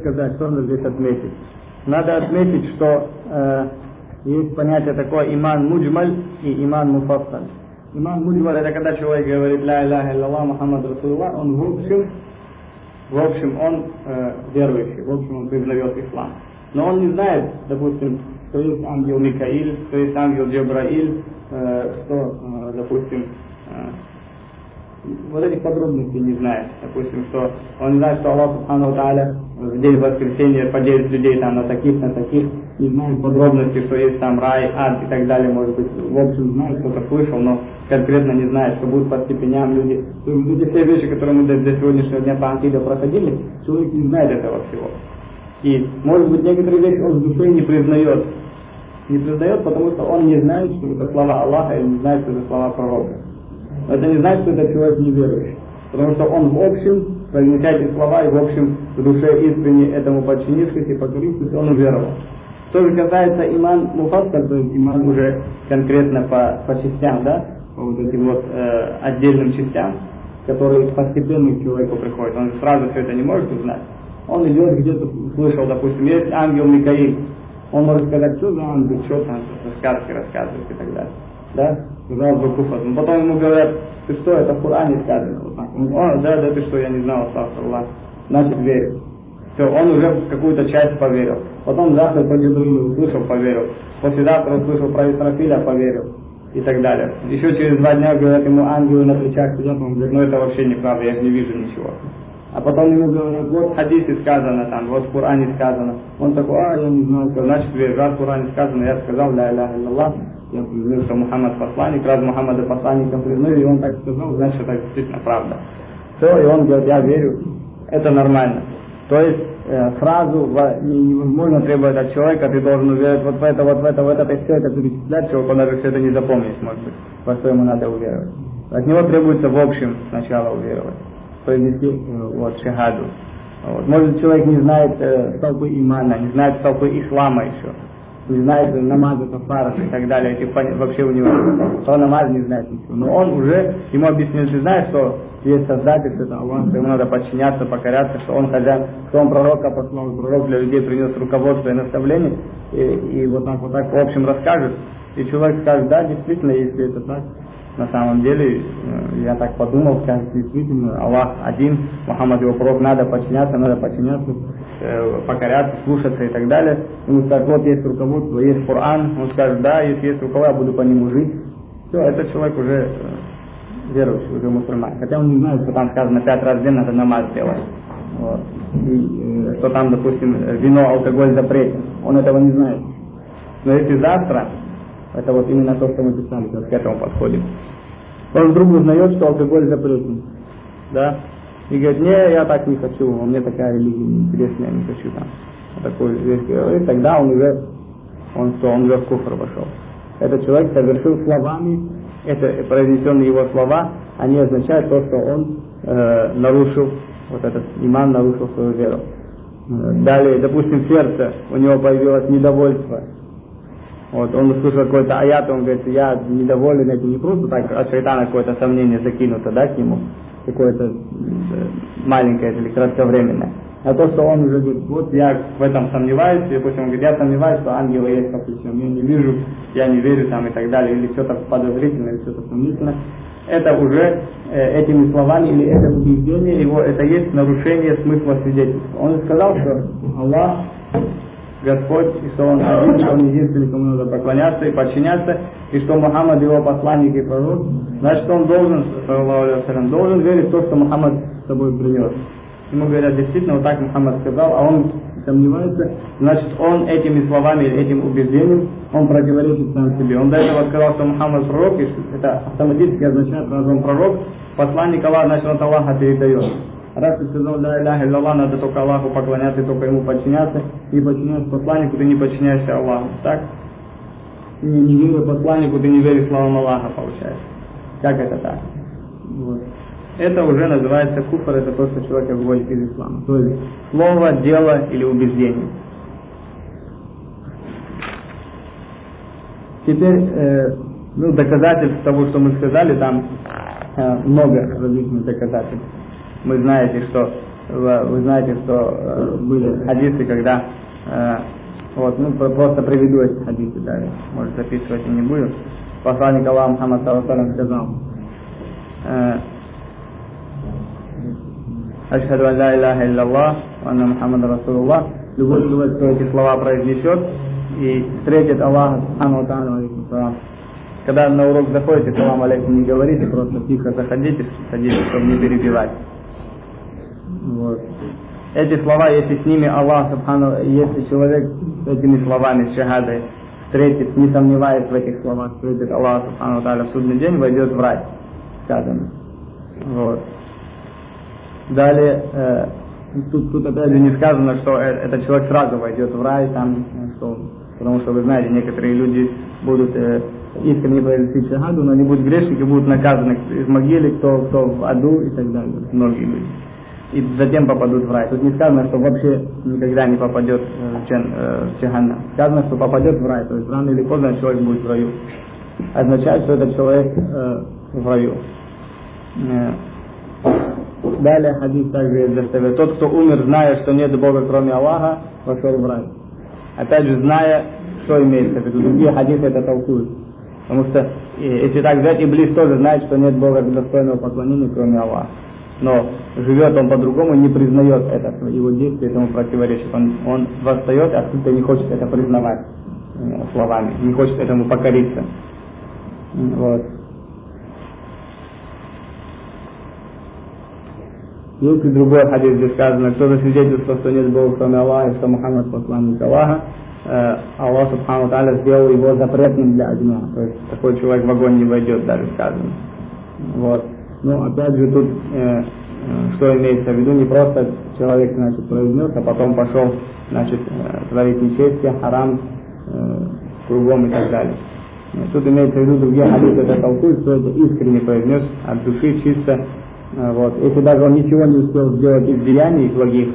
сказать, что надо здесь отметить? Надо отметить, что э, есть понятие такое иман муджмаль и иман муфассаль. Иман муджмаль это когда человек говорит ля иляха илlallah Мухаммад Расулулlah, он в общем, в общем он э, верующий, в общем он признает ислам. Но он не знает, допустим, что есть ангел Микаиль, что есть ангел Джабраиль, э, что, э, допустим, э, вот этих подробностей не знает. Допустим, что он не знает, что Аллах Субхану Тааля в день воскресения поделит людей там на таких, на таких, не знает подробностей, что есть там рай, ад и так далее, может быть, в общем знает, кто-то слышал, но конкретно не знает, что будут по степеням люди. Есть эти все вещи, которые мы до, сегодняшнего дня по Антида проходили, человек не знает этого всего. И, может быть, некоторые вещи он в душе не признает. Не признает, потому что он не знает, что это слова Аллаха, и не знает, что это слова пророка. Это не значит, что это человек неверующий. Потому что он в общем, произнеся эти слова, и в общем в душе искренне этому подчинившись и покорившись, он уверовал. Что же касается иман муфассар, то есть иман уже конкретно по, по частям, да, по вот этим вот э, отдельным частям, которые постепенно к человеку приходят. Он сразу все это не может узнать. Он идет где-то, слышал, допустим, есть ангел Микаил. Он может сказать, что за ангел, что там, сказки рассказывает и так далее да, сказал бы куфар. Но потом ему говорят, ты что, это в Коране сказано. Он, О, да, да, ты что, я не знал, Аллах. Значит, верю. Все, он уже в какую-то часть поверил. Потом завтра по Джибрилу услышал, поверил. Послезавтра услышал про Исрафиля, поверил. И так далее. Еще через два дня говорят ему ангелы на плечах сидят, он говорит, ну это вообще неправда, я не вижу ничего. А потом ему говорят, вот в хадисе сказано там, вот в Коране сказано. Он такой, а, я не знаю, значит, верю, раз в Коране сказано, я сказал, ля иляха илlallah, я признаю, что Мухаммад посланник, раз Мухаммада посланником признаю, и он так сказал, значит, это действительно правда. Все, и он говорит, я верю, это нормально. То есть э, фразу невозможно требовать от человека, ты должен уверовать вот в это, вот в это, вот это, и все это перечислять, человек он даже все это не запомнит, может быть, во что ему надо уверовать. От него требуется в общем сначала уверовать, произнести э, вот шагаду. Вот. Может человек не знает э, столпы имана, не знает столпы ислама еще не знает намаза, кафаров и так далее, этих вообще у него, про намаз не знает ничего. Но он уже, ему объяснил, ты знаешь, что есть Создатель, что это Аллах, что ему надо подчиняться, покоряться, что он хозяин, что он пророка послал, пророк для людей принес руководство и наставление, и, и вот так вот так в общем расскажет, и человек скажет, да, действительно, если это так, на самом деле, э, я так подумал, скажет, действительно, Аллах один, Мухаммад его пророк, надо подчиняться, надо подчиняться, э, покоряться, слушаться и так далее. Ему скажет, вот есть руководство, есть Коран, он скажет, да, если есть руководство, я буду по нему жить. Все, этот человек уже э, верующий, уже мусульман. Хотя он не знает, что там сказано пять раз в день надо намаз делать. Вот. И что там, допустим, вино, алкоголь запретен. Он этого не знает. Но если завтра это вот именно то, что мы писали, как к этому подходим. Он вдруг узнает, что алкоголь запретен. Да? И говорит, не, я так не хочу, у меня такая религия неинтересная, я не хочу там. Такой вещь говорит, тогда он уже, он что, он уже в куфр вошел. Этот человек совершил словами, это произнесенные его слова, они означают то, что он э, нарушил, вот этот иман нарушил свою веру. Э, далее, допустим, сердце, у него появилось недовольство, вот, он услышал какой-то аят, он говорит, я недоволен этим, не просто так от шайтана какое-то сомнение закинуто, да, к нему, какое-то э, маленькое или кратковременное. А то, что он уже говорит, вот я в этом сомневаюсь, и допустим, он говорит, я сомневаюсь, что ангелы есть, допустим, я не вижу, я не верю там и так далее, или что-то подозрительно, или что-то сомнительно. Это уже э, этими словами или это убеждение его, это есть нарушение смысла свидетельства. Он сказал, что Аллах Господь, и что Он один, что Он единственный, кому надо поклоняться и подчиняться, и что Мухаммад его посланник и пророк, значит он должен, должен верить в то, что Мухаммад с собой принес. Ему говорят, действительно, вот так Мухаммад сказал, а он сомневается, значит он этими словами или этим убеждением, он противоречит сам себе. Он до этого сказал, что Мухаммад пророк, и это автоматически означает, что он пророк, посланник Аллаха, значит он Аллаха передает. Раз ты сказал, ля иляха илlallah, надо только Аллаху поклоняться и только Ему подчиняться, и подчиняться посланнику, ты не подчиняешься Аллаху. Так? Ты не веришь посланнику, ты не веришь словам Аллаха, получается. Как это так? Вот. Это уже называется куфр, это то, что человек выводит из ислама. То есть слово, дело или убеждение. Теперь, э, ну, доказательств того, что мы сказали, там э, много различных доказательств. Мы знаете, что вы знаете, что э, были хадисы, когда э, вот, ну, просто приведу эти хадисы, да, может записывать и не буду. Посланник Аллаха Мухаммад Саласалам сказал, Ашхаду ан ла илляха илляллах, анна Мухаммад Расулуллах. Любой человек, кто эти слова произнесет и встретит Аллаха Субхану Таану, когда на урок заходите, салам алейкум не говорите, просто тихо заходите, садитесь, чтобы не перебивать. Вот. Эти слова, если с ними Аллах, если человек этими словами, шахадой, встретит, не сомневаясь в этих словах, встретит Аллах, Субхану Таля, в судный день, войдет в рай, сказано. Вот. Далее, э, тут, тут опять же не сказано, что э, этот человек сразу войдет в рай, там, что, потому что вы знаете, некоторые люди будут э, искренне произносить шагаду, но они будут грешники, будут наказаны из могилы, кто, кто в аду и так далее, многие люди. И затем попадут в рай. Тут не сказано, что вообще никогда не попадет в, чен, в Чеханна. Сказано, что попадет в рай, то есть рано или поздно человек будет в раю. Означает, что этот человек э, в раю. Далее хадис также доставляет. Тот, кто умер, зная, что нет Бога, кроме Аллаха, вошел в рай. Опять же, зная, что имеется в виду. Другие хадисы это толкуют. Потому что, если так взять, Иблис тоже знает, что нет Бога достойного поклонения, кроме Аллаха. Но живет он по-другому, не признает это, его действие этому противоречит. Он, он восстает, а кто-то не хочет это признавать э, словами, не хочет этому покориться. Вот. Есть и другой хадис, где сказано, кто засвидетельствовал, что нет Бога, кроме Аллаха, и что Мухаммад посланник Аллаха, э, Аллах Субхану Таля сделал его запретным для огня. То есть такой человек в огонь не войдет, даже сказано. Вот. Ну, опять же, тут э, э, что имеется в виду, не просто человек, значит, произнес, а потом пошел, значит, э, творить нечестие, харам, э, кругом и так далее. Тут имеется в виду другие хадисы, это толкуют, что это искренне произнес от души, чисто, а, вот. Если даже он ничего не успел сделать из деяний благих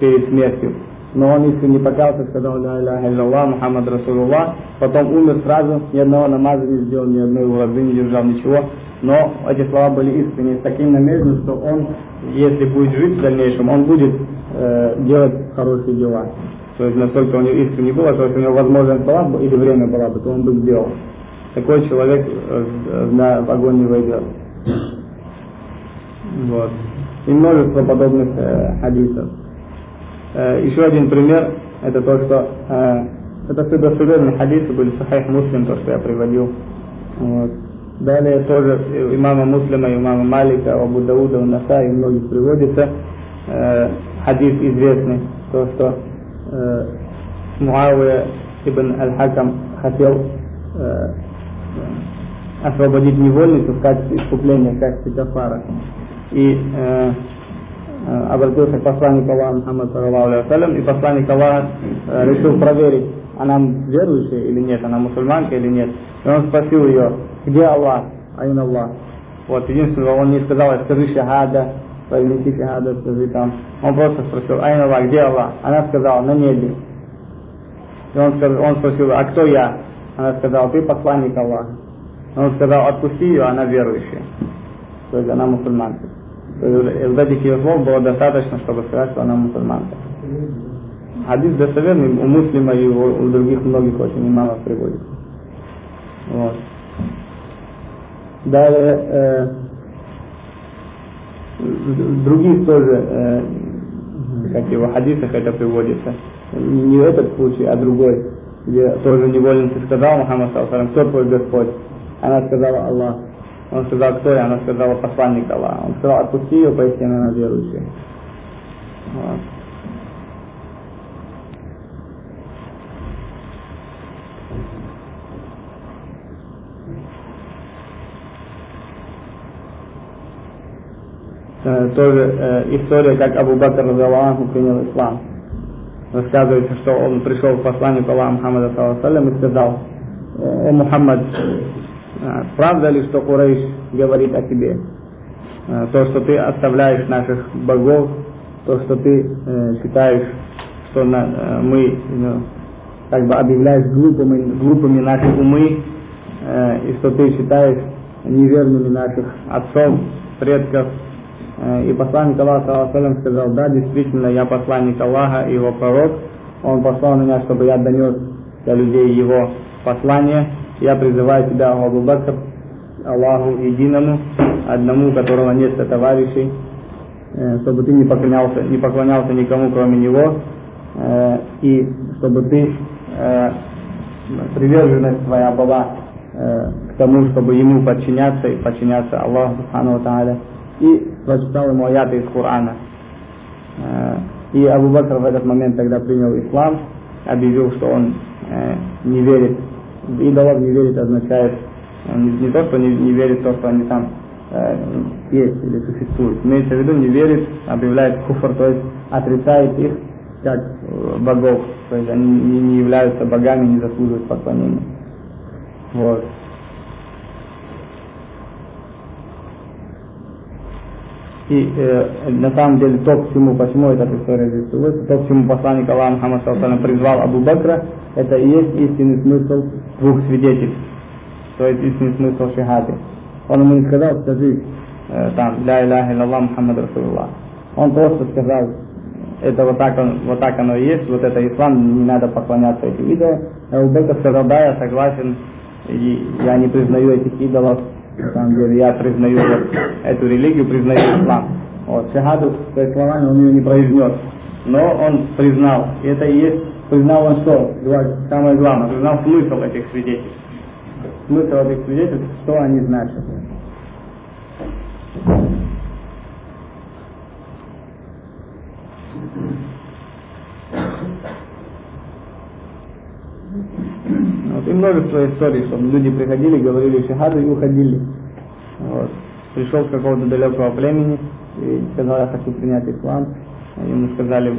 перед смертью, но он искренне покался, сказал «Ля иляха илляллах, Мухаммад Расулуллах», потом умер сразу, ни одного намаза не сделал, ни одной уразы не держал, ничего. Но эти слова были искренне, с таким намерением, что он, если будет жить в дальнейшем, он будет э, делать хорошие дела. То есть настолько у него искренне было, что если у него возможность была бы или время было бы, то он бы сделал. Такой человек э, на огонь не войдет. Вот. И множество подобных э, хадисов. Э, еще один пример, это то, что э, это достоверные хадисы были Сахайх Муслим, то, что я приводил. Вот. Далее тоже имама Муслима, имама Малика, Абу Дауда, Наса и многих приводится э, хадис известный, то, что э, Муавия ибн Аль-Хакам хотел э, освободить невольницу в качестве искупления, в качестве кафара и э, обратился к посланнику Аллаха саллаллаху и посланник Аллаха э, решил проверить, она верующая или нет, она мусульманка или нет. И он спросил ее, где Аллах, айн Аллах. Вот, единственное, он не сказал, скажи шахада, произнеси шахада, скажи там. Он просто спросил, айн Аллах, где Аллах? Она сказала, на небе. И он, он спросил, а кто я? Она сказала, ты посланник Аллаха. Он сказал, отпусти ее, она верующая. То есть она мусульманка. Из этих ее слов было достаточно, чтобы сказать, что она мусульманка. Хадис достоверный, у муслима и у, у других многих очень мало приводится. Вот. Далее, э, в других тоже, э, как его хадисах это приводится. Не этот случай, а другой, где тоже невольница сказал Мухаммад кто твой Господь? Она сказала Аллах. Он сказал, кто я? Она сказала, посланник Аллаха. Он сказал, отпусти ее, поистине она верующая. Вот. Э, тоже э, история, как Абу Бакр Аллаху принял ислам. Рассказывается, что он пришел к посланнику Аллаха Мухаммада и сказал, о Мухаммад, правда ли, что Курейш говорит о тебе? А, то, что ты оставляешь наших богов, то, что ты э, считаешь, что э, мы ну, как бы объявляешь глупыми, глупыми наши умы, э, и что ты считаешь неверными наших отцов, предков, и посланник Аллаха сказал, да, действительно, я посланник Аллаха и его пророк. Он послал меня, чтобы я донес для людей его послание. Я призываю тебя, Абу Бакр, Аллаху единому, одному, которого нет товарищей, э, чтобы ты не поклонялся, не поклонялся никому, кроме него, э, и чтобы ты приверженность твоя была к тому, чтобы ему подчиняться и подчиняться Аллаху Субхану Тааля и прочитал ему аяты из Корана. Э, и Абу Бакр в этот момент тогда принял ислам, объявил, что он э, не верит, в идолов не верит означает э, не, не то, что не, не верит в то, что они там есть или существуют. Имеется в виду, не верит, объявляет куфр, то есть отрицает их как богов, то есть они не, не являются богами, не заслуживают поклонения. Вот. И э, на самом деле то, к чему, почему эта история здесь приводится, то, к чему посланник Аллаха Мухаммад Салсалам призвал Абу Бакра, это и есть истинный смысл двух свидетельств, то есть истинный смысл шахады. Он ему не сказал, скажи, э, там, ля иляха иллаллах Мухаммад Расулуллах. Он просто сказал, это вот так, он, вот так оно и есть, вот это ислам, не надо поклоняться этим идолам. Абу Бакр сказал, да, я согласен, и я не признаю этих идолов, на самом деле я признаю вот эту религию, признаю ислам. Вот, шахаду, то словами он ее не произнес. Но он признал, и это и есть, признал он что? Самое главное, признал смысл этих свидетельств. Смысл этих свидетельств, что они значат. Вот, и множество историй, что люди приходили, говорили шахаду и уходили. Вот. Пришел с какого-то далекого племени и сказал, я хочу принять ислам. Ему сказали,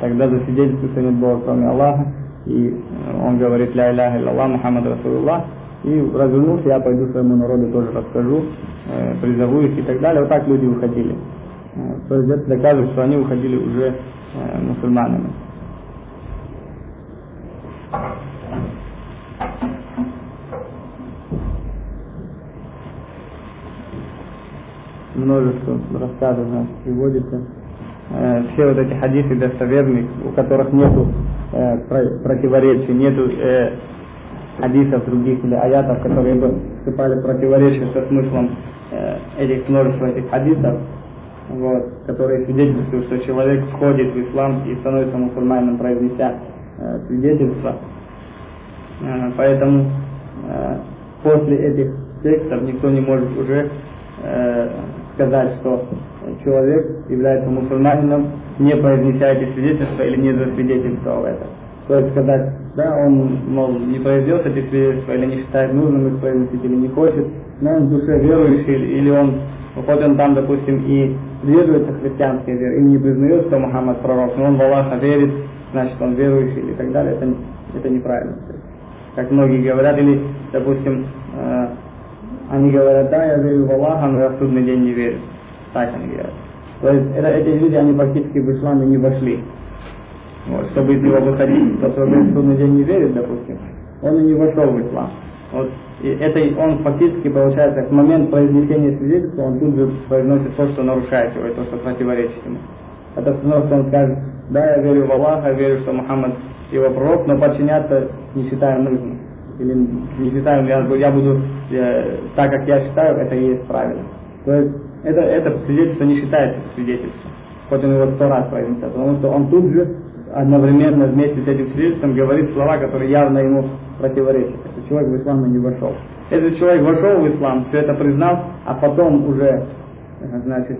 тогда засвидетельствуй, что нет Бога, кроме Аллаха. И он говорит, ля иляха Аллах, Мухаммад Расулуллах. И развернулся, я пойду своему народу тоже расскажу, э, призову их и так далее. Вот так люди уходили. Э, то есть это доказывает, что они уходили уже э, мусульманами. Множество рассказов нас приводится. Э, все вот эти хадисы достоверные, у которых нету э, противоречий, нету э, хадисов других или аятов, которые бы вступали в противоречие со смыслом э, этих множества этих хадисов, вот, которые свидетельствуют, что человек входит в ислам и становится мусульманином, произнеся э, свидетельство. Э, поэтому э, после этих текстов никто не может уже э, сказать, что человек является мусульманином, не произнеся эти свидетельства или не засвидетельствовал это. То есть сказать, да, он, мол, не произнес эти свидетельства или не считает нужным их произносить или не хочет, но он в душе верующий, или он, хоть он там, допустим, и придерживается христианской веры, и не признает, что Мухаммад пророк, но он в Аллаха верит, значит он верующий и так далее, это, это неправильно. Как многие говорят, или, допустим, э, они говорят, да, я верю в Аллаха, но я в судный день не верю. Так они говорят. То есть это, эти люди, они практически в исламе не вошли. Вот, чтобы из него выходить. Тот, кто в судный день не верит, допустим, он и не вошел в ислам. Вот, и это он фактически, получается, в момент произнесения свидетельства, он тут же произносит то, что нарушает его, и то, что противоречит ему. Это все равно, что он скажет, да, я верю в Аллаха, верю, что Мухаммад его пророк, но подчиняться не считаю нужным или не считаем, я, я буду э, так, как я считаю, это и есть правильно. То есть это, это свидетельство не считается свидетельством, хоть он его сто раз произнесет, потому что он тут же одновременно вместе с этим свидетельством говорит слова, которые явно ему противоречат. Этот человек в ислам не вошел. Этот человек вошел в ислам, все это признал, а потом уже, значит,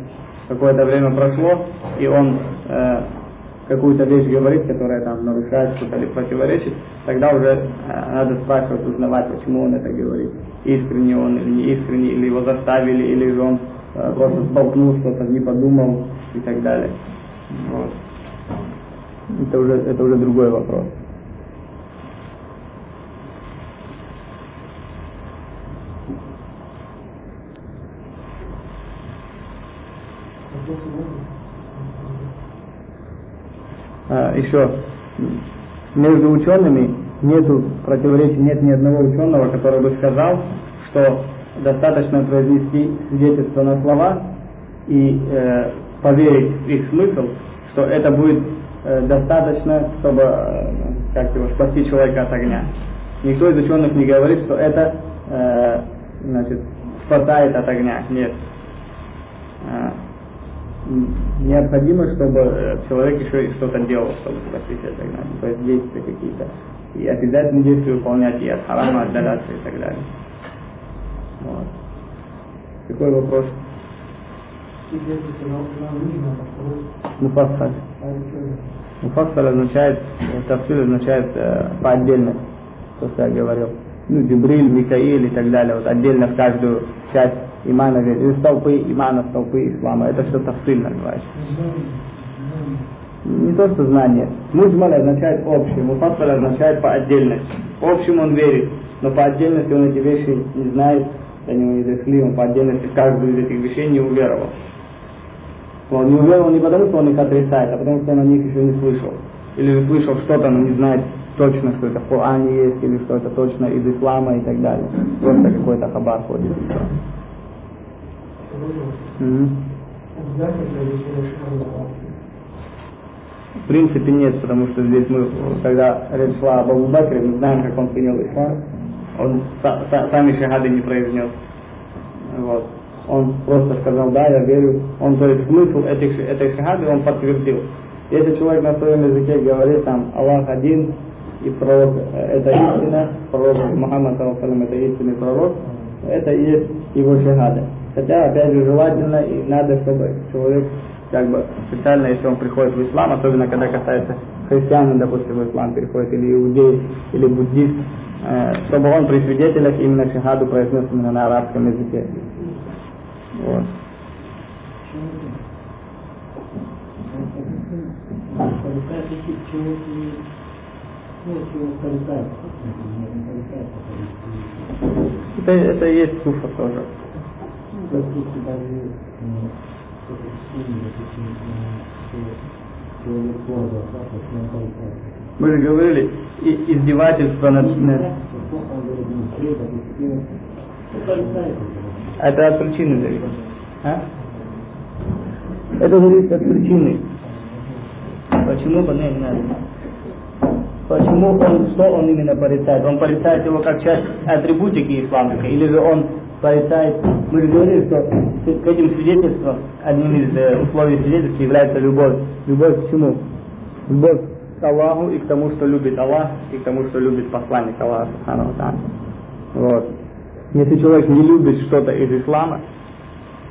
какое-то время прошло, и он э, какую-то вещь говорит, которая там нарушает что-то или противоречит, тогда уже э, надо спрашивать, узнавать, почему он это говорит. Искренне он или не искренне, или его заставили, или же он э, просто столкнул что-то, не подумал и так далее. Вот. Это уже, это уже другой вопрос. А, еще между учеными нету противоречий, нет ни одного ученого, который бы сказал, что достаточно произнести свидетельство на слова, и э, поверить в их смысл, что это будет э, достаточно, чтобы э, как его, спасти человека от огня. Никто из ученых не говорит, что это э, значит, спасает от огня. Нет. Э, необходимо, чтобы э, человек еще и что-то делал, чтобы спастись от огня. То есть действия какие-то. И обязательно действия выполнять и от харама отдаляться и так далее. Вот. Какой вопрос? Муфассаль. Муфассаль означает, тафсир означает э, по отдельности, то, что я говорил. Ну, Джибриль, Микаил и так далее, вот отдельно в каждую часть имана верить. Из толпы имана, столпы ислама. Это все тафсиль называется. Не то, что знание. Муджмаль означает общий, муфассаль означает по отдельности. Общим он верит, но по отдельности он эти вещи не знает, они не дошли, он по отдельности каждую из этих вещей не уверовал. Он не уверовал не потому, что он их отрицает, а потому, что он о них еще не слышал. Или слышал что-то, но не знает точно, что это в Коране есть, или что это точно из ислама и так далее. Просто какой-то хабар ходит. В принципе нет, потому что здесь мы, когда речь шла об Абу Бакре, мы знаем, как он принял ислам. Он са, са, сами шахады не произнес. Вот. Он просто сказал, да, я верю. Он, то есть, смысл этих, этой шахады он подтвердил. Если человек на своем языке говорит там Аллах один, и пророк э, это истина, пророк Мухаммад это истинный пророк, это и есть его шахада. Хотя, опять же, желательно и надо, чтобы человек как бы специально, если он приходит в ислам, особенно когда касается христиан, допустим, в ислам переходит, или иудей, или буддист, э, чтобы он при свидетелях именно шахаду произнес именно на арабском языке. Вот. Это, это есть куфа тоже. Мы же говорили, и, издевательство над... Это от причины зависит. А? Это зависит от причины. Почему бы не надо? Почему он, что он именно порицает? Он порицает его как часть атрибутики исламской, или же он порицает, мы же говорили, что к этим свидетельствам, одним из э, условий свидетельства является любовь. Любовь к чему? Любовь к Аллаху и к тому, что любит Аллах, и к тому, что любит посланник Аллаха. Вот. Если человек не любит что-то из ислама,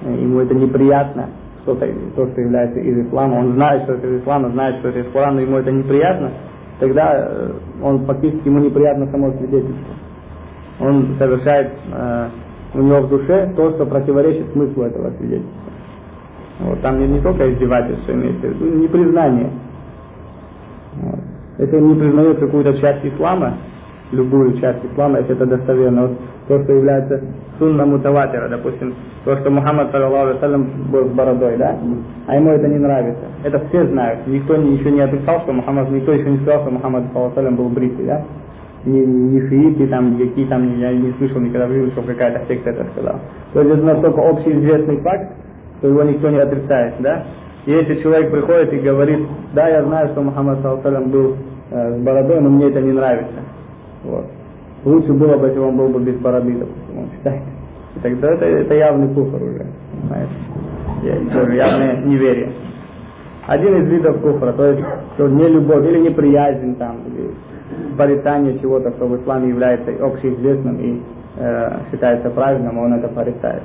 э, ему это неприятно, что-то, то, что является из ислама, он знает, что это из ислама, знает, что это из Корана, но ему это неприятно, тогда э, он фактически ему неприятно само свидетельство. Он совершает э, у него в душе то, что противоречит смыслу этого свидетельства. Вот, там не, не только издевательство имеется виду, непризнание. Вот. Если он не признает какую-то часть ислама, любую часть ислама, если это достоверно, вот то, что является сунна мутаватира, допустим, то, что Мухаммад, саллиллаху был с бородой, да, а ему это не нравится. Это все знают. Никто еще не отрицал, что Мухаммад, никто еще не сказал, что Мухаммад, саллиллаху был бритый, да. Ни, ни шииты, там, какие там, я не слышал никогда в жизни, что какая-то секта это сказала. То есть это настолько общеизвестный факт, что его никто не отрицает, да. И если человек приходит и говорит, да, я знаю, что Мухаммад, саллиллаху был э, с бородой, но мне это не нравится. Вот. Лучше было бы, если он был бы без бороды, допустим, он считает. И тогда это, это явный куфр уже, понимаете? Тоже явное неверие. Один из видов куфра, то есть, что не любовь или неприязнь там, или порицание чего-то, что в исламе является общеизвестным и э, считается правильным, он это порицает.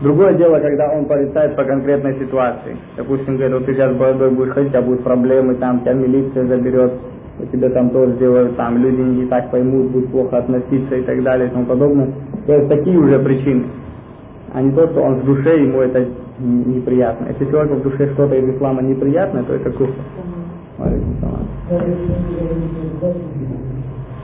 Другое дело, когда он порицает по конкретной ситуации. Допустим, говорит, вот ты сейчас бородой будешь ходить, тебя будут проблемы, там тебя милиция заберет, у тебя там тоже сделают, там люди не так поймут, будут плохо относиться и так далее и тому подобное. То есть такие уже причины, а не то, что он в душе, ему это неприятно. Если человеку в душе что-то из ислама неприятно, то это куфр.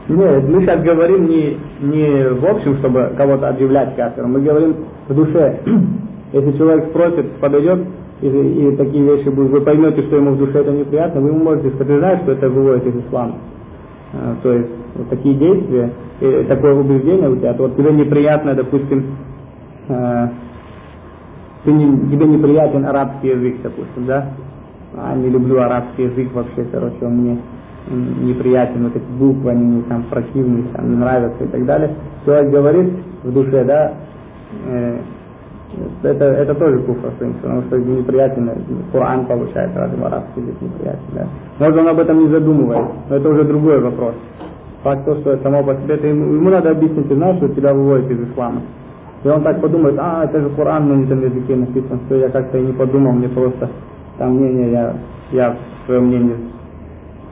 Нет, мы сейчас говорим не, не в общем, чтобы кого-то объявлять кафиром, мы говорим в душе. Если человек спросит, подойдет, и, и такие вещи будут, вы поймете, что ему в душе это неприятно, вы ему можете сказать, что это выводит из ислама. А, то есть вот такие действия, и такое убеждение у тебя, то вот тебе неприятно, допустим, э, ты не, тебе неприятен арабский язык, допустим, да? А, не люблю арабский язык вообще, короче, он мне неприятен, вот эти буквы, они мне там противные, там не нравятся и так далее. Человек говорит в душе, да, э, это, это тоже куфр, потому что неприятно, Коран получает разум арабский язык неприятен, да. Может, он об этом не задумывается, но это уже другой вопрос. Факт то, что само по себе, это ему, ему надо объяснить, ты знаешь, что тебя выводит из ислама. И он так подумает, а, это же Коран на этом языке написан, что я как-то и не подумал, мне просто там мнение, я, я свое мнение,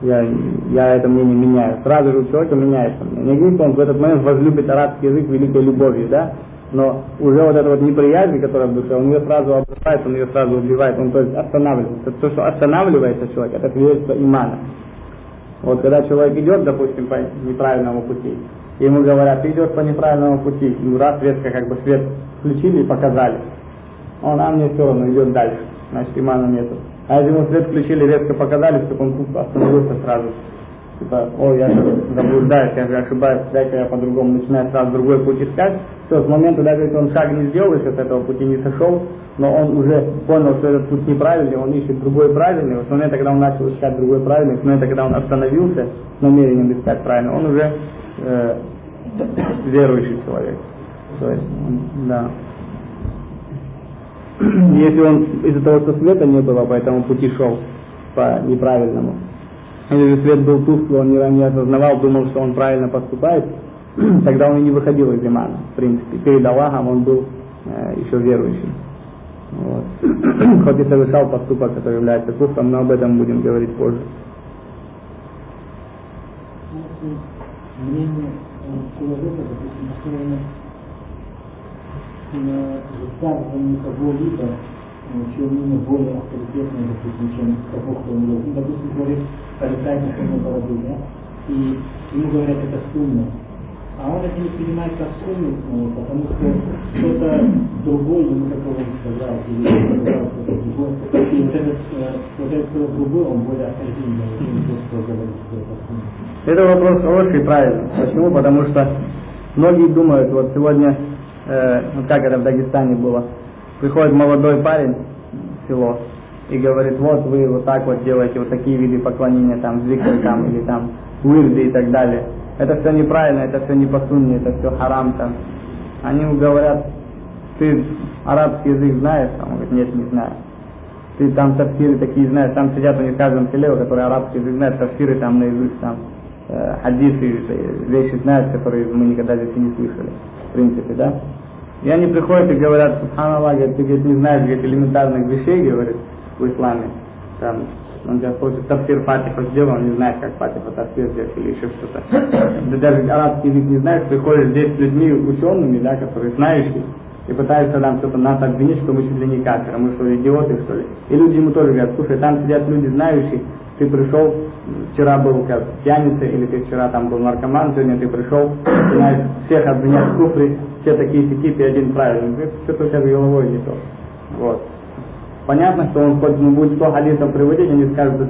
я, я это мнение меняю. Сразу же у человека меняется мнение. Не говорит, он в этот момент возлюбит арабский язык великой любовью, да? Но уже вот эта вот неприязнь, которая в душе, он ее сразу обрывает, он ее сразу убивает, он то есть останавливается. То, что останавливается человек, это свидетельство имана. Вот когда человек идет, допустим, по неправильному пути, ему говорят, ты идешь по неправильному пути, ну раз резко как бы свет включили и показали, он, а мне все равно идет дальше, значит имана нету. А если ему свет включили, резко показали, чтобы он остановился сразу. Типа, о, я заблуждаюсь, я ошибаюсь, дай-ка я по-другому начинаю сразу другой путь искать. Все, с момента, даже если он шаг не сделал, еще с этого пути не сошел, но он уже понял, что этот путь неправильный, он ищет другой правильный. Вот с момента, когда он начал искать другой правильный, с момента, когда он остановился намерением искать правильный, он уже э, верующий человек. То есть, да. Если он из-за того, что света не было, по этому пути шел по неправильному, же свет был тусклый, он не, не осознавал, думал, что он правильно поступает, тогда он и не выходил из имана. В принципе, перед Аллахом он был э, еще верующим. Вот. Хоть и совершал поступок, который является куфром, но об этом будем говорить позже. Мнение человека, допустим, высказывании кого-либо, чье мнение более авторитетное, допустим, чем того, кто он говорит. Допустим, говорит, полетает на фоне бороды, да? И ему говорят, это сумма. А он это не принимает как сумму, ну, потому что кто-то другой ему такого не сказал, или сказал кто-то другой. И вот этот, э, вот этот кто-то другой, он более авторитетный, чем тот, кто говорит, что это сумма. Это вопрос хороший, правильно. Почему? Потому что многие думают, вот сегодня, э, вот как это в Дагестане было, приходит молодой парень в село и говорит, вот вы вот так вот делаете, вот такие виды поклонения, там, зикр там, или там, уирды и так далее. Это все неправильно, это все не по сунне, это все харам там. Они ему говорят, ты арабский язык знаешь? Он говорит, нет, не знаю. Ты там тафсиры такие знаешь, там сидят у них в каждом селе, которые арабский язык знают, тафсиры там наизусть, там, э, хадисы, вещи знают, которые мы никогда здесь и не слышали, в принципе, да? И они приходят и говорят, Субханаллах, говорит, ты говорит, не знаешь говорит, элементарных вещей, говорит, в исламе. Там, он говорит, хочет тафсир Фатиха сделал, он не знает, как Фатиха тафсир сделать или еще что-то. Ты даже арабский язык не знаешь, приходишь здесь с людьми учеными, да, которые знающие, и пытаются там что-то нас обвинить, что мы чуть ли не каферы, мы что, идиоты, что ли. И люди ему тоже говорят, слушай, там сидят люди знающие, ты пришел, вчера был как пьяница, или ты вчера там был наркоман, сегодня ты пришел, начинаешь всех обвинять в куфре, все такие сики, ты один правильный. Что-то у тебя головой не то. Вот. Понятно, что он хоть ну, будет 100 хадисов приводить, они скажут,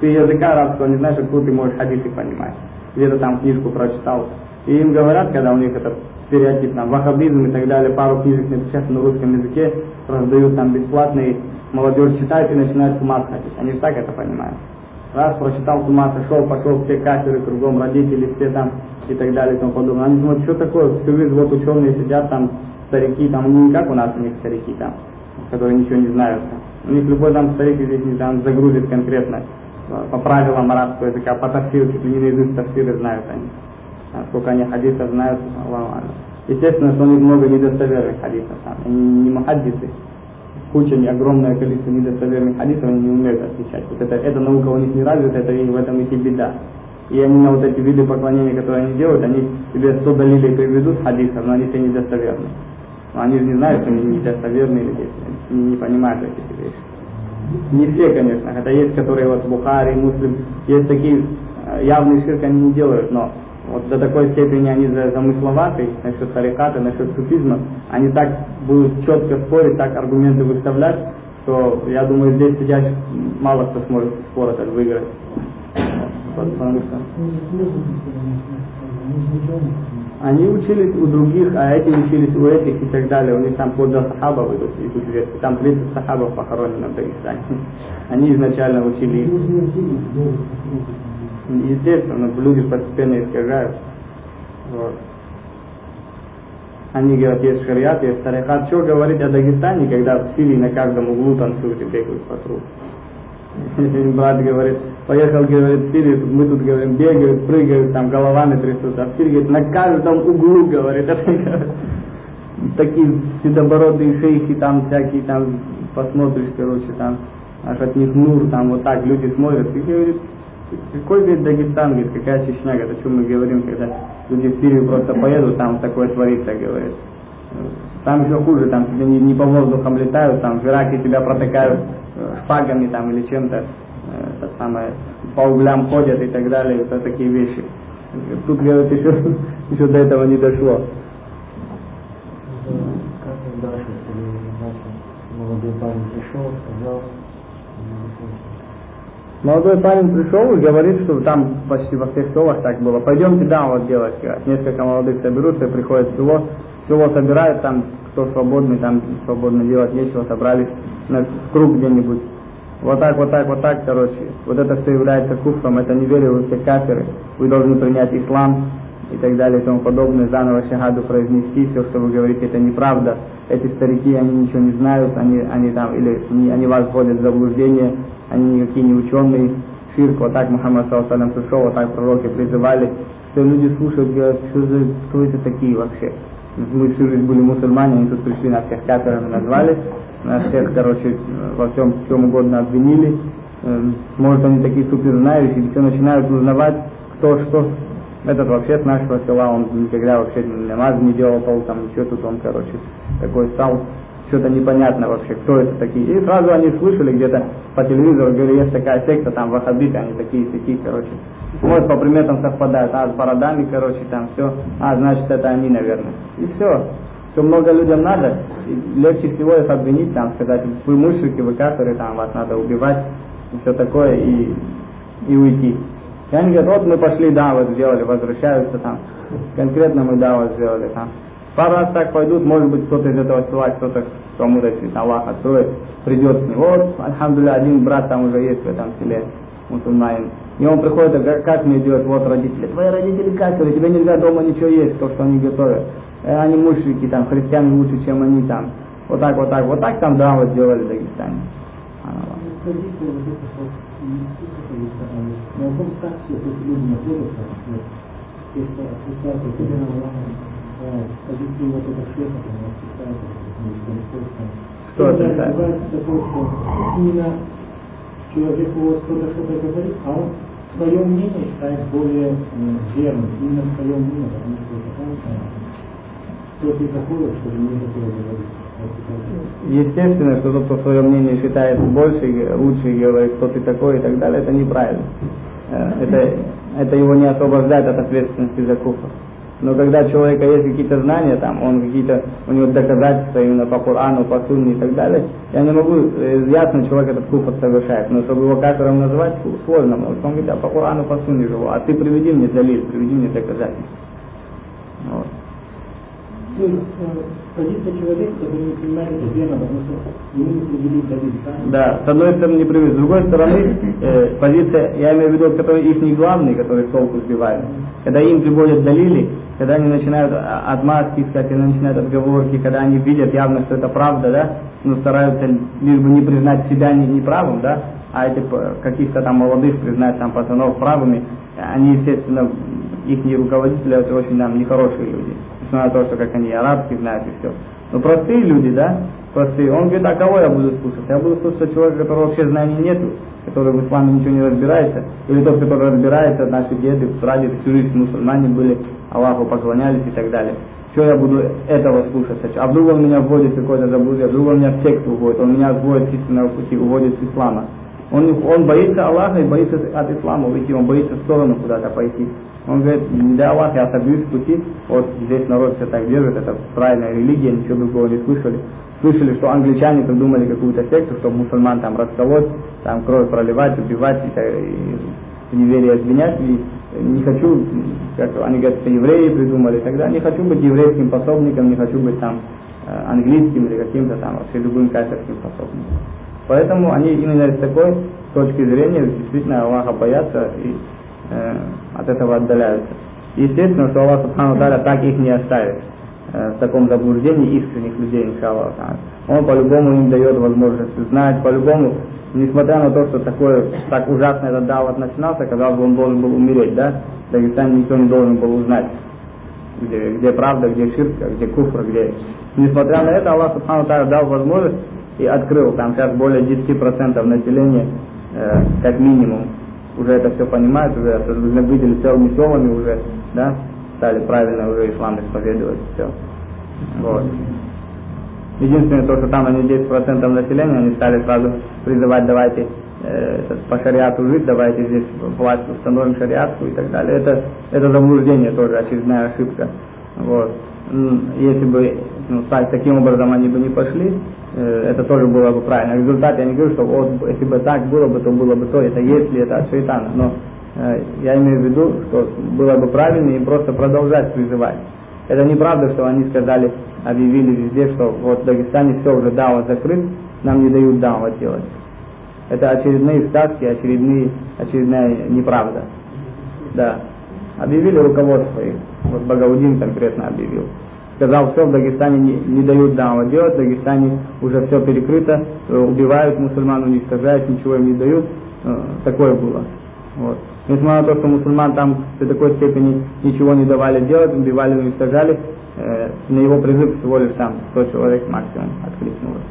ты языка арабского не знаешь, откуда ты можешь хадисы понимать. Где-то там книжку прочитал. И им говорят, когда у них это стереотип, там, ваххабизм и так далее, пару книжек напечатаны на русском языке, раздают там бесплатные, молодежь читает и начинает с ума сходить. Они так это понимают. Раз прочитал с ума сошел, пошел все каферы кругом, родители все там и так далее и тому подобное. Они думают, что такое, всю жизнь вот ученые сидят там, старики там, ну не как у нас у них старики там, которые ничего не знают. У них любой там старик здесь не там загрузит конкретно по правилам арабского языка, по тафсиру, чуть ли не наизусть тафсиры знают они. А сколько они хадисов знают, Естественно, что у них много недостоверных хадисов. Там. Они не мухаддисы, куча, огромное количество недостоверных хадисов, они не умеют отличать. Вот это, эта наука у них не развита, это и в этом их и беда. И они на вот эти виды поклонения, которые они делают, они тебе 100 далилей приведут хадисов, но они все недостоверны. Но они не знают, что они недостоверны или они не понимают эти вещи. Не все, конечно, хотя есть, которые вот Бухари, Муслим, есть такие э, явные ширк они не делают, но вот до такой степени они замысловаты насчет тариката, насчет суфизма, они так будут четко спорить, так аргументы выставлять, что я думаю, здесь сидящих мало кто сможет спор этот выиграть. Потому. Они учились у других, а эти учились у этих и так далее. У них там под сахабов идут, идут вверх. Там 30 сахабов похоронено в Дагестане. Они изначально учили их. Естественно, люди постепенно искажают. Вот. Они говорят, есть шариат, есть тарихат. Что говорить о Дагестане, когда в Сирии на каждом углу танцуют и бегают по кругу? Брат говорит, поехал, говорит, в Сирию, мы тут, говорим, бегают, прыгают, там головами трясут, а в Сирии, говорит, на каждом углу, говорит, такие седобородые шейхи, там всякие, там, посмотришь, короче, там, аж от них нур, там, вот так люди смотрят, и говорит, какой, говорит, Дагестан, говорит, какая Чечня, говорит, о чем мы говорим, когда люди в Сирию просто поедут, там такое творится, говорит. Там еще хуже, там тебе не, не по воздухам летают, там в Ираке тебя протыкают э, шпагами там или чем-то, э, это самое, по углям ходят и так далее, это такие вещи. Тут, говорит, еще, еще до этого не дошло. Как дальше, молодой парень пришел, Молодой парень пришел и говорит, что там почти во всех селах так было. Пойдемте да, вот делать. Несколько молодых соберутся, приходят в село, село собирают, там кто свободный, там свободно делать нечего, собрались на круг где-нибудь. Вот так, вот так, вот так, короче. Вот это все является куфром, это неверие, вы все каферы. Вы должны принять ислам и так далее и тому подобное, заново шагаду произнести, все, что вы говорите, это неправда. Эти старики, они ничего не знают, они, они там, или они вас вводят в заблуждение, они никакие не ученые, ширк, вот так Мухаммад Саласалям пришел, вот так пророки призывали, все люди слушают, говорят, что за, кто это такие вообще? Мы всю жизнь были мусульмане, они тут пришли, нас всех каферами назвали, нас всех, короче, во всем, чем угодно обвинили, эм, может они такие супер знающие, все начинают узнавать, кто что. Этот вообще с нашего села, он никогда вообще намаз не делал там ничего тут он, короче, такой стал что-то непонятно вообще, кто это такие. И сразу они слышали где-то по телевизору, говорили, есть такая секта, там вахабиты, они такие такие, короче. Вот по приметам совпадают, а с бородами, короче, там все, а значит это они, наверное. И все. Что много людям надо, легче всего их обвинить, там, сказать, вы мушрики, вы каферы, там, вас надо убивать, и все такое, и, и уйти. И они говорят, вот мы пошли, да, вот сделали, возвращаются там, конкретно мы, да, вот сделали там. Пару раз так пойдут, может быть, кто-то из этого села, кто-то, кому-то Аллах откроет, придет с ним. Вот, альхамдуля, один брат там уже есть в этом селе, мусульманин. И он приходит, а как мне делать, вот родители, твои родители кафиры, тебе нельзя дома ничего есть, то, что они готовят. Э, они мушрики, там, христиане лучше, чем они там. Вот так, вот так, вот так там, да, вот сделали в Дагестане. На Что это? Такое, человеку вот кто-то что-то говорит, а он свое мнение считает более верным, именно свое мнение, потому что это кто-то заходит, что не такое говорит. Естественно, что тот, кто свое мнение считает больше, лучше говорит, кто ты такой и так далее, это неправильно. Это, это его не освобождает от ответственности за куфр. Но когда у человека есть какие-то знания, там, он какие-то, у него доказательства именно по Корану, по Сунне и так далее, я не могу, э, ясно, человек этот куфр совершает, но чтобы его кафером назвать, сложно, потому он говорит, а по Корану, по Сунне живу, а ты приведи мне далиль, приведи мне доказательства. Вот. То есть позиция человека, который не принимает это верно, потому что ему не привели далиль, Да, с одной стороны не привели, с другой стороны, э, позиция, я имею в виду, который их не главный, который с толку сбивает, когда им приводят далили, когда они начинают отмазки искать, они начинают отговорки, когда они видят явно, что это правда, да, но стараются лишь бы не признать себя неправым, да, а эти каких-то там молодых признать там пацанов правыми, они, естественно, их не руководители, это очень нам нехорошие люди. Несмотря на то, что как они арабский знают и все. Но простые люди, да, простые, он говорит, а кого я буду слушать? Я буду слушать человека, которого вообще знаний нету, который в исламе ничего не разбирается, или тот, который разбирается, наши деды, прадеды, всю жизнь мусульмане были, Аллаху поклонялись и так далее. Что я буду этого слушать? А вдруг он меня вводит в какое-то заблудие, а вдруг он меня в секту уводит, он меня вводит с истинного пути, уводит с ислама. Он, он боится Аллаха и боится от ислама уйти, он боится в сторону куда-то пойти. Он говорит, да Аллах, я отобьюсь с пути, вот здесь народ все так держит, это правильная религия, ничего другого не слышали. Слышали, что англичане придумали какую-то секту, чтобы мусульман там расколоть, там кровь проливать, убивать и, и в неверии обвинять, и не хочу, как они говорят, что евреи придумали, тогда не хочу быть еврейским пособником, не хочу быть там э, английским или каким-то там вообще любым кайферским пособником. Поэтому они именно с такой точки зрения действительно Аллаха боятся и от этого отдаляются. Естественно, что Аллах Субхану Таля так их не оставит э, в таком заблуждении искренних людей, иншаллах. Он по-любому им дает возможность узнать, по-любому, несмотря на то, что такое, так ужасно этот дават начинался, казалось бы, он должен был умереть, да? В Дагестане никто не должен был узнать, где, где правда, где ширка, где куфр, где... Несмотря на это, Аллах Субхану Таля дал возможность и открыл. Там сейчас более 10% населения, э, как минимум, уже это все понимают, уже выделили целыми селами уже, да, стали правильно уже ислам исповедовать, все. Вот. Единственное то, что там они 10% населения, они стали сразу призывать, давайте э, по шариату жить, давайте здесь власть установим шариатку и так далее. Это, это заблуждение тоже, очередная ошибка. Вот. Если бы ну, так, таким образом они бы не пошли, э, это тоже было бы правильно. В результате я не говорю, что вот, если бы так было бы, то было бы то, это если это от шайтана. Но э, я имею в виду, что было бы правильно им просто продолжать призывать. Это неправда, что они сказали, объявили везде, что вот в Дагестане все уже даwa закрыт, нам не дают даwa делать. Это очередные сказки, очередные, очередная неправда. Да. Объявили руководство их. Вот Багаудин конкретно объявил. Сказал, все в Дагестане не, не дают даwa делать, в Дагестане уже все перекрыто, э, убивают мусульман, уничтожают, ничего им не дают. Э, такое было. Вот. Несмотря на то, что мусульман там до такой степени ничего не давали делать, убивали, уничтожали, э, на его призыв всего лишь там 100 человек максимум откликнулось.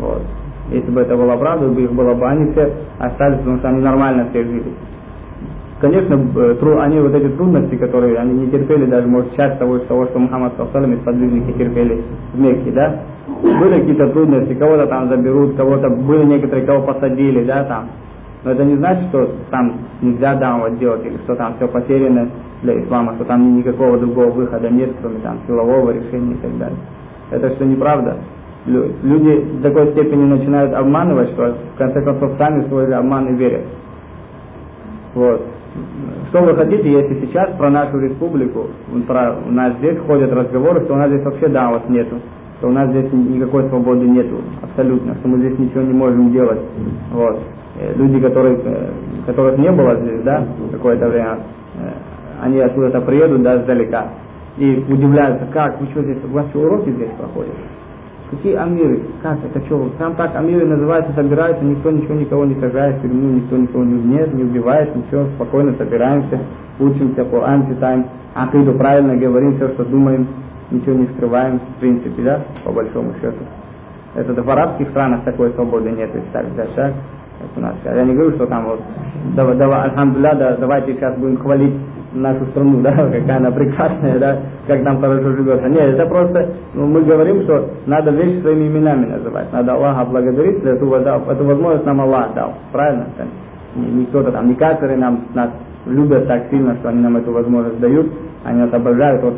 Вот. Если бы это была правда, бы их было бы, они все остались, потому что они нормально все жили. Конечно, э, они вот эти трудности, которые они не терпели, даже может часть того, того что Мухаммад Саллалам и сподвижники терпели в Мекке, да, были какие-то трудности, кого-то там заберут, кого-то, были некоторые, кого посадили, да, там, но это не значит, что там нельзя даунлод делать, или что там все потеряно для ислама, что там никакого другого выхода нет, кроме там силового решения и так далее. Это все неправда. Люди в такой степени начинают обманывать, что в конце концов сами свой обман и верят. Вот. Что вы хотите, если сейчас про нашу республику, про, у нас здесь ходят разговоры, что у нас здесь вообще даунлод нету, что у нас здесь никакой свободы нету, абсолютно, что мы здесь ничего не можем делать. Вот. Э, люди, которые, э, которых не было здесь, да, какое-то время, э, они откуда-то приедут, да, сдалека, и удивляются, как, вы что здесь, у вас что, уроки здесь проходят? Какие амиры? Как это что? Там так амиры называются, собираются, никто ничего никого не сажает в тюрьму, никто никого не, нет, не убивает, ничего, спокойно собираемся, учимся, Коран читаем, акиду правильно говорим, все, что думаем, ничего не скрываем, в принципе, да, по большому счету. Это в арабских странах такой свободы нет, если так взять, так? как у нас. Я не говорю, что там вот, давай, давай, альхамдулля, да, давайте сейчас будем хвалить нашу страну, да, какая она прекрасная, да, как там хорошо живется. Нет, это просто, ну, мы говорим, что надо вещи своими именами называть. Надо Аллаха благодарить, за эту, эту возможность нам Аллах дал. Правильно? Не, не кто-то там, не каферы нам, нас любят так сильно, что они нам эту возможность дают, они нас обожают, вот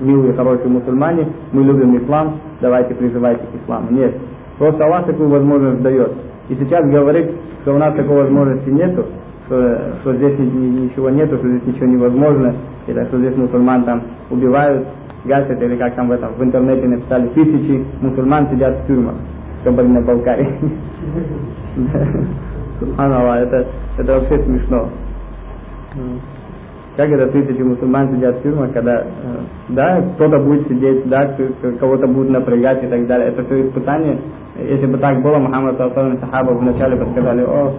милые, хорошие мусульмане, мы любим ислам, давайте призывайте к исламу. Нет, просто Аллах такую возможность дает. И сейчас говорить, что у нас такой возможности нету, что, что здесь ничего нету, что здесь ничего невозможно, или что здесь мусульман там убивают, гасят, или как там в этом в интернете написали, тысячи мусульман сидят в тюрьмах в Кабардино-Балкарии. Субханаллах, это, это вообще смешно. Как это тысячи мусульман сидят в тюрьмах, когда, э, да, кто-то будет сидеть, да, кого-то будут напрягать и так далее. Это все испытание. Если бы так было, Мухаммад Салсалам Сахаба вначале бы сказали, о,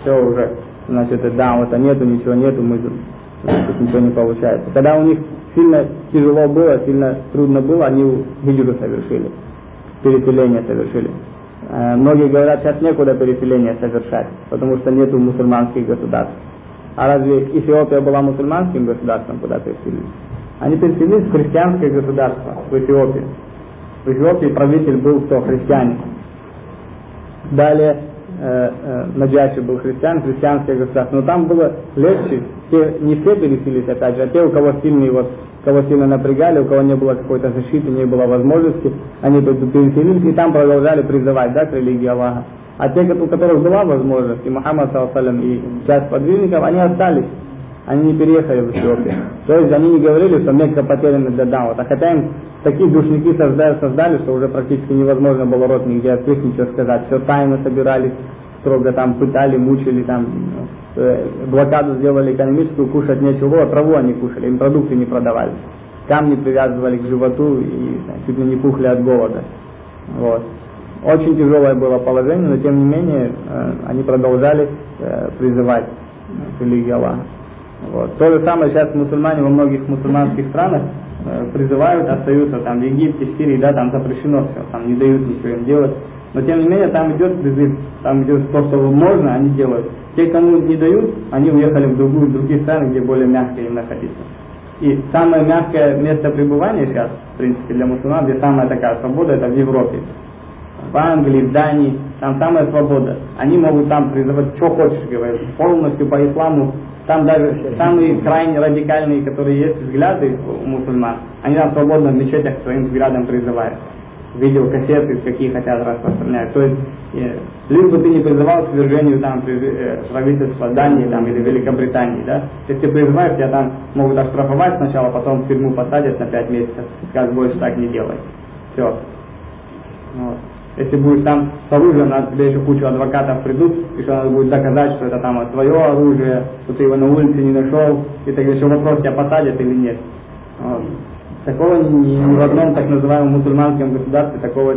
все уже, значит, да, вот нету, ничего нету, мы тут ничего не получается. Когда у них сильно тяжело было, сильно трудно было, они хиджру совершили, переселение совершили. Э, многие говорят, сейчас некуда переселение совершать, потому что нету мусульманских государств. А разве Эфиопия была мусульманским государством, куда переселились? Они переселились в христианское государство, в Эфиопии. В Эфиопии правитель был кто? Христианин. Далее э, э, Наджаши был христиан, христианское государство. Но там было легче. Те, не все переселились, опять же, а те, у кого сильные вот кого сильно напрягали, у кого не было какой-то защиты, не было возможности, они переселились и там продолжали призывать, да, к религии Аллаха. А те, у которых была возможность, и Мухаммад и часть подвижников, они остались. Они не переехали в Эфиопию. То есть они не говорили, что Мекка потеряна для Дауда. Хотя им такие душники создали, создали, что уже практически невозможно было рот нигде открыть, ничего сказать. Все тайно собирались, строго там пытали, мучили, там э, блокаду сделали экономическую, кушать нечего, траву они кушали, им продукты не продавали. Камни привязывали к животу и чуть ли не пухли от голода. Вот. Очень тяжелое было положение, но тем не менее э, они продолжали э, призывать к Аллаха. Вот. То же самое сейчас мусульмане во многих мусульманских странах э, призывают, остаются там в Египте, в Сирии, да, там запрещено все, там не дают ничего им делать. Но тем не менее там идет призыв, там идет то, что можно, они делают. Те, кому не дают, они уехали в другую, в другие страны, где более мягко им находиться. И самое мягкое место пребывания сейчас, в принципе, для мусульман, где самая такая свобода, это в Европе. В Англии, в Дании, там самая свобода. Они могут там призывать, что хочешь, говорить, полностью по исламу. Там даже самые крайне радикальные, которые есть взгляды у мусульман, они там свободно в мечетях своим взглядом призывают видеокассеты, какие хотят распространять. То есть, э, либо ты не призывал к свержению там, э, правительства Дании там, или Великобритании, да? Если ты призываешь, тебя там могут оштрафовать сначала, потом в тюрьму посадят на 5 месяцев, скажут, больше так не делай. Все. Вот. Если будешь там с оружием, надо тебе еще кучу адвокатов придут, и что надо будет доказать, что это там твое оружие, что ты его на улице не нашел, и тогда еще вопрос, тебя посадят или нет. Вот. Такого ни, в одном так называемом мусульманском государстве такого, э,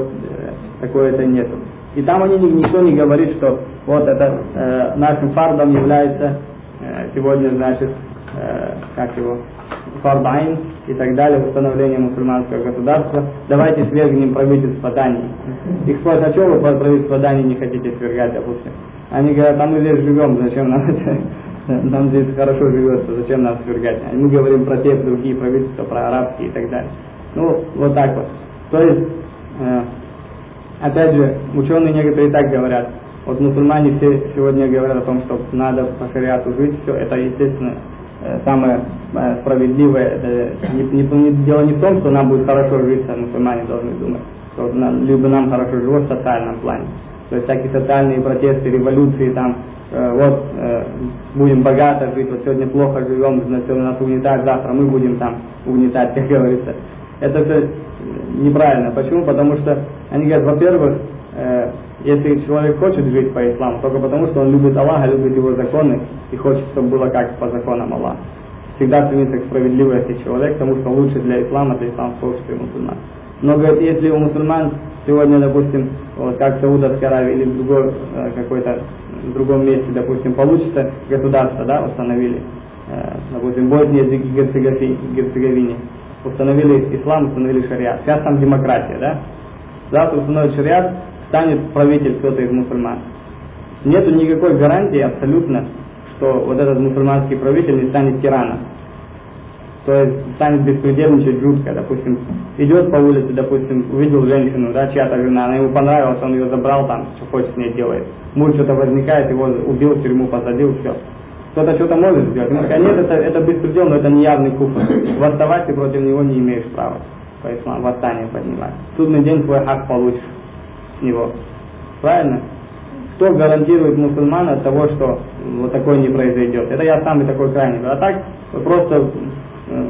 такого это нет. И там они никто не говорит, что вот это э, нашим фардом является э, сегодня, значит, э, как его, фардайн и так далее, установление мусульманского государства. Давайте свергнем правительство Дании. Их спрашивают, а что вы правительство Дании не хотите свергать, допустим? Они говорят, а мы здесь живем, зачем нам это? нам здесь хорошо живется, зачем нас свергать? Мы говорим про те другие правительства, про арабские и так далее. Ну, вот так вот. То есть, э, опять же, ученые некоторые так говорят. Вот мусульмане все сегодня говорят о том, что надо по шариату жить, все это, естественно, самое э, справедливое. Это не, не, не, дело не в том, что нам будет хорошо жить, а мусульмане должны думать, что нам, либо нам хорошо живет в социальном плане. То есть всякие социальные протесты, революции, там, Э, вот э, будем богато жить, вот сегодня плохо живем, значит, нас угнетают, завтра мы будем там угнетать, как говорится. Это все неправильно. Почему? Потому что они говорят, во-первых, э, если человек хочет жить по исламу, только потому что он любит Аллаха, любит его законы и хочет, чтобы было как по законам Аллаха. Всегда стремится к справедливости человек, потому что лучше для ислама, для исламского общества и мусульман. Но говорит, если у мусульман сегодня, допустим, вот как Саудовская Аравия или другой какой-то в другом месте, допустим, получится государство, да, установили, э, допустим, Босния и Герцеговине, установили ислам, установили шариат. Сейчас там демократия, да? Завтра установят шариат, станет правитель кто-то из мусульман. Нету никакой гарантии абсолютно, что вот этот мусульманский правитель не станет тираном то есть станет беспредельничать жутко, допустим, идет по улице, допустим, увидел женщину, да, чья-то жена, она ему понравилась, он ее забрал там, что хочет с ней делает. Муж что-то возникает, его убил, в тюрьму посадил, все. Кто-то что-то может сделать. Он сказать, нет, это, это беспредел, но это не явный куфр. Восставать ты против него не имеешь права. По исламу, восстание поднимать. Судный день твой хак получишь него. Правильно? Кто гарантирует мусульман от того, что вот такое не произойдет? Это я самый такой крайний. А так, просто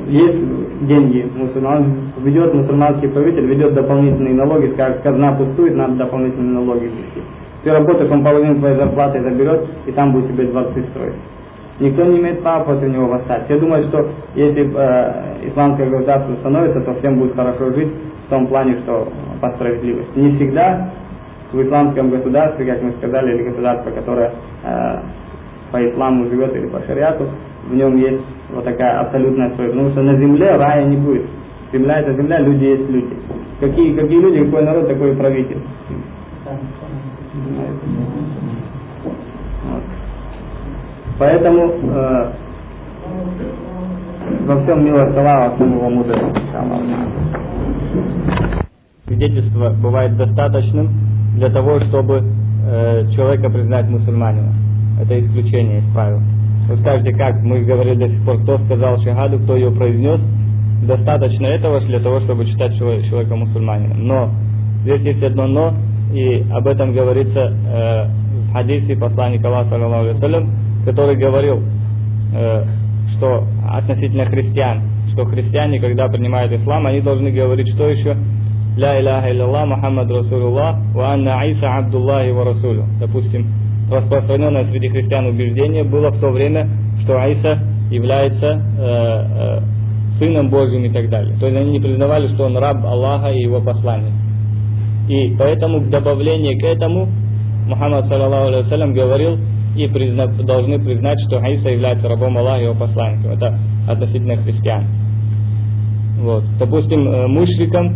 есть деньги мусульман, ведет мусульманский правитель, ведет дополнительные налоги, как казна пустует, надо дополнительные налоги ввести. Ты работаешь, он половину твоей зарплаты заберет, и там будет тебе дворцы строить. Никто не имеет права против него восстать. Все думают, что если э, исламское государство становится, то всем будет хорошо жить в том плане, что по справедливости. Не всегда в исламском государстве, как мы сказали, или государство, которое э, по исламу живет или по шариату, в нем есть вот такая абсолютная свобода. Потому что на земле рая не будет. Земля это земля, люди есть люди. Какие, какие люди, какой народ, такой правитель. Вот. Поэтому э, во всем милость Аллаха, самого мудрого. Свидетельство бывает достаточным для того, чтобы э, человека признать мусульманином. Это исключение из правил. Вы скажете, как мы говорили до сих пор, кто сказал шагаду, кто ее произнес, достаточно этого для того, чтобы считать человека мусульманином. Но здесь есть одно но, и об этом говорится э, в хадисе посланника Аллаха, который говорил, э, что относительно христиан, что христиане, когда принимают ислам, они должны говорить, что еще? Ля иляха илляллах, Мухаммад Расулуллах, ва анна Иса Абдуллах ва Расулю. Допустим, распространенное среди христиан убеждение было в то время, что Айса является э, э, сыном Божьим и так далее. То есть они не признавали, что он раб Аллаха и его посланник. И поэтому в добавление к этому Мухаммад саллаллаху алейhi говорил, и призна, должны признать, что Аиса является рабом Аллаха и его посланником. Это относительно христиан. Вот. Допустим, э, мушрикам,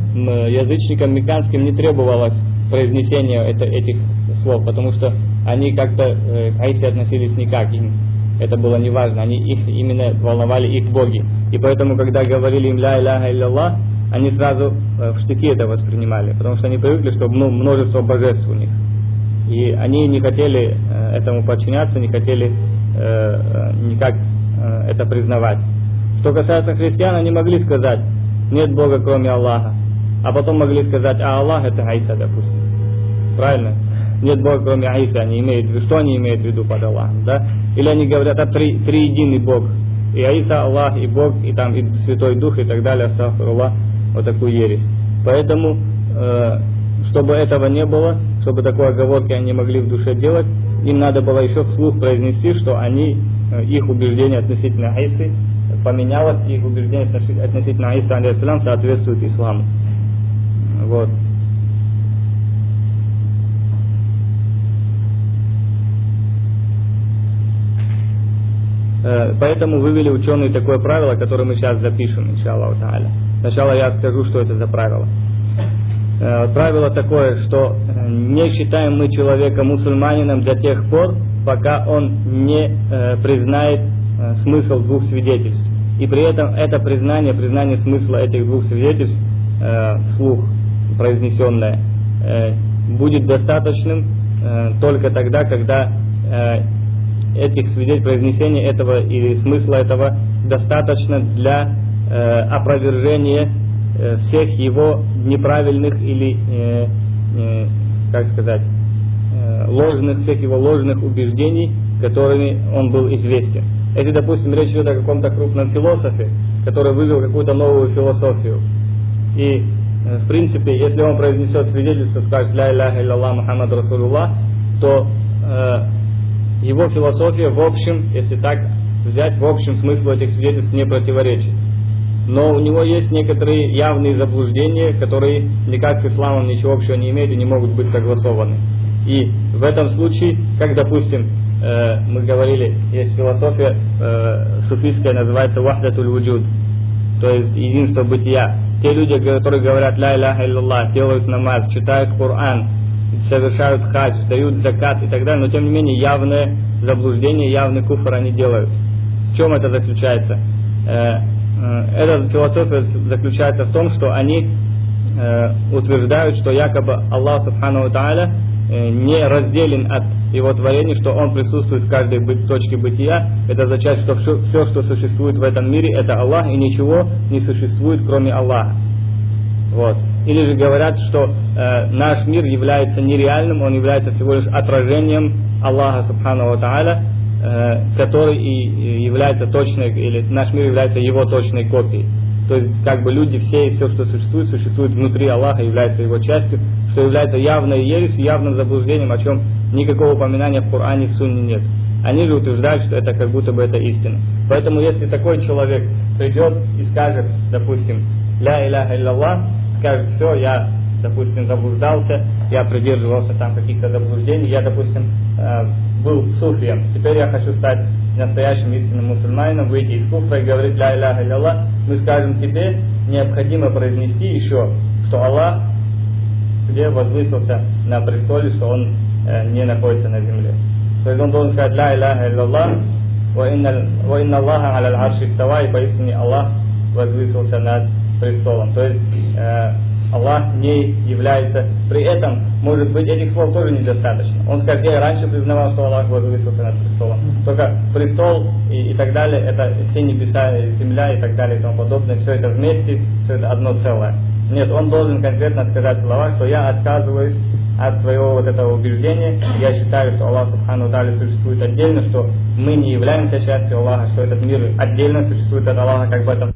язычникам меканским не требовалось произнесение это, этих слов, потому что они как-то э, к Аисе относились никак, им это было неважно, они их именно волновали их боги. И поэтому, когда говорили им «Ля иляха илляллах», они сразу э, в штыки это воспринимали, потому что они привыкли, что множество божеств у них. И они не хотели э, этому подчиняться, не хотели э, э, никак это признавать. Что касается христиан, они могли сказать, нет Бога кроме Аллаха. А потом могли сказать, а Аллах это Айса, допустим. Правильно? Нет Бога кроме Айса, они имеют в виду, что они имеют в виду под Аллахом, да? Или они говорят, это три, триединый Бог. И Аиса, Аллах, и Бог, и там и Святой Дух, и так далее, Астафируллах, вот такую ересь. Поэтому э, чтобы этого не было, чтобы такой оговорки они могли в душе делать, им надо было еще вслух произнести, что они, э, их убеждение относительно Айсы поменялось, их убеждение относительно Айсы, алейхиссалам, соответствует исламу. Вот. Э, поэтому вывели ученые такое правило, которое мы сейчас запишем, иншаллаху та'аля. Сначала я скажу, что это за правило. Э, правило такое, что э, не считаем мы человека мусульманином до тех пор, пока он не признает смысл двух свидетельств. И при этом это признание, признание смысла этих двух свидетельств вслух произнесенное будет достаточным только тогда, когда этих свидетельств, произнесения этого или смысла этого достаточно для опровержения Э, всех его неправильных или, э, э, как сказать, ложных, всех его ложных убеждений, которыми он был известен. Если, допустим, речь идет о каком-то крупном философе, который вывел какую-то новую философию, и, в принципе, если он произнесет свидетельство, скажет «Ля илляха илляллах Мухаммад Расулуллах», то э, его философия, в общем, если так взять, в общем смыслу этих свидетельств не противоречит но у него есть некоторые явные заблуждения, которые никак с исламом ничего общего не имеют и не могут быть согласованы. И в этом случае, как допустим, э, мы говорили, есть философия э, суфийская, называется вахдатуль вуджуд, то есть единство бытия. Те люди, которые говорят ля иляха илляллах, делают намаз, читают Коран, совершают хадж, дают закат и так далее, но тем не менее явное заблуждение, явный куфр они делают. В чем это заключается? Э, Э, эта философия заключается в том, что они э, утверждают, что якобы Аллах Субхану Тааля не разделен от его творений, что он присутствует в каждой точке бытия. Это означает, что все, что существует в этом мире, это Аллах, и ничего не существует, кроме Аллаха. Вот. Или же говорят, что э, наш мир является нереальным, он является всего лишь отражением Аллаха Субхану Тааля, Э, который и является точной, или наш мир является его точной копией. То есть, как бы люди все и все, что существует, существует внутри Аллаха, является его частью, что является явной ересью, явным заблуждением, о чем никакого упоминания в Коране и в Сунне нет. Они же утверждают, что это как будто бы это истина. Поэтому, если такой человек придет и скажет, допустим, «Ля иляха илляллах», скажет, все, я, допустим, заблуждался, я придерживался там каких-то заблуждений, я, допустим, э, был суфием, теперь я хочу стать настоящим истинным мусульманином, выйти из куфра и говорить ля иляха илlallah, мы скажем тебе, необходимо произнести еще, что Аллах где возвысился на престоле, что он э, не находится на земле. То есть он должен сказать ля иляха илlallah, ва инна Аллаха аля арши и поистине Аллах возвысился над престолом. То есть э, Аллах не является. При этом, может быть, этих слов тоже недостаточно. Он скажет, я раньше признавал, что Аллах возвысился над престолом. Только престол и, и так далее, это все небеса, земля и так далее и тому подобное, все это вместе, все это одно целое. Нет, он должен конкретно сказать слова, что я отказываюсь от своего вот этого убеждения. Я считаю, что Аллах Субхану Тали существует отдельно, что мы не являемся частью Аллаха, что этот мир отдельно существует от Аллаха, как в этом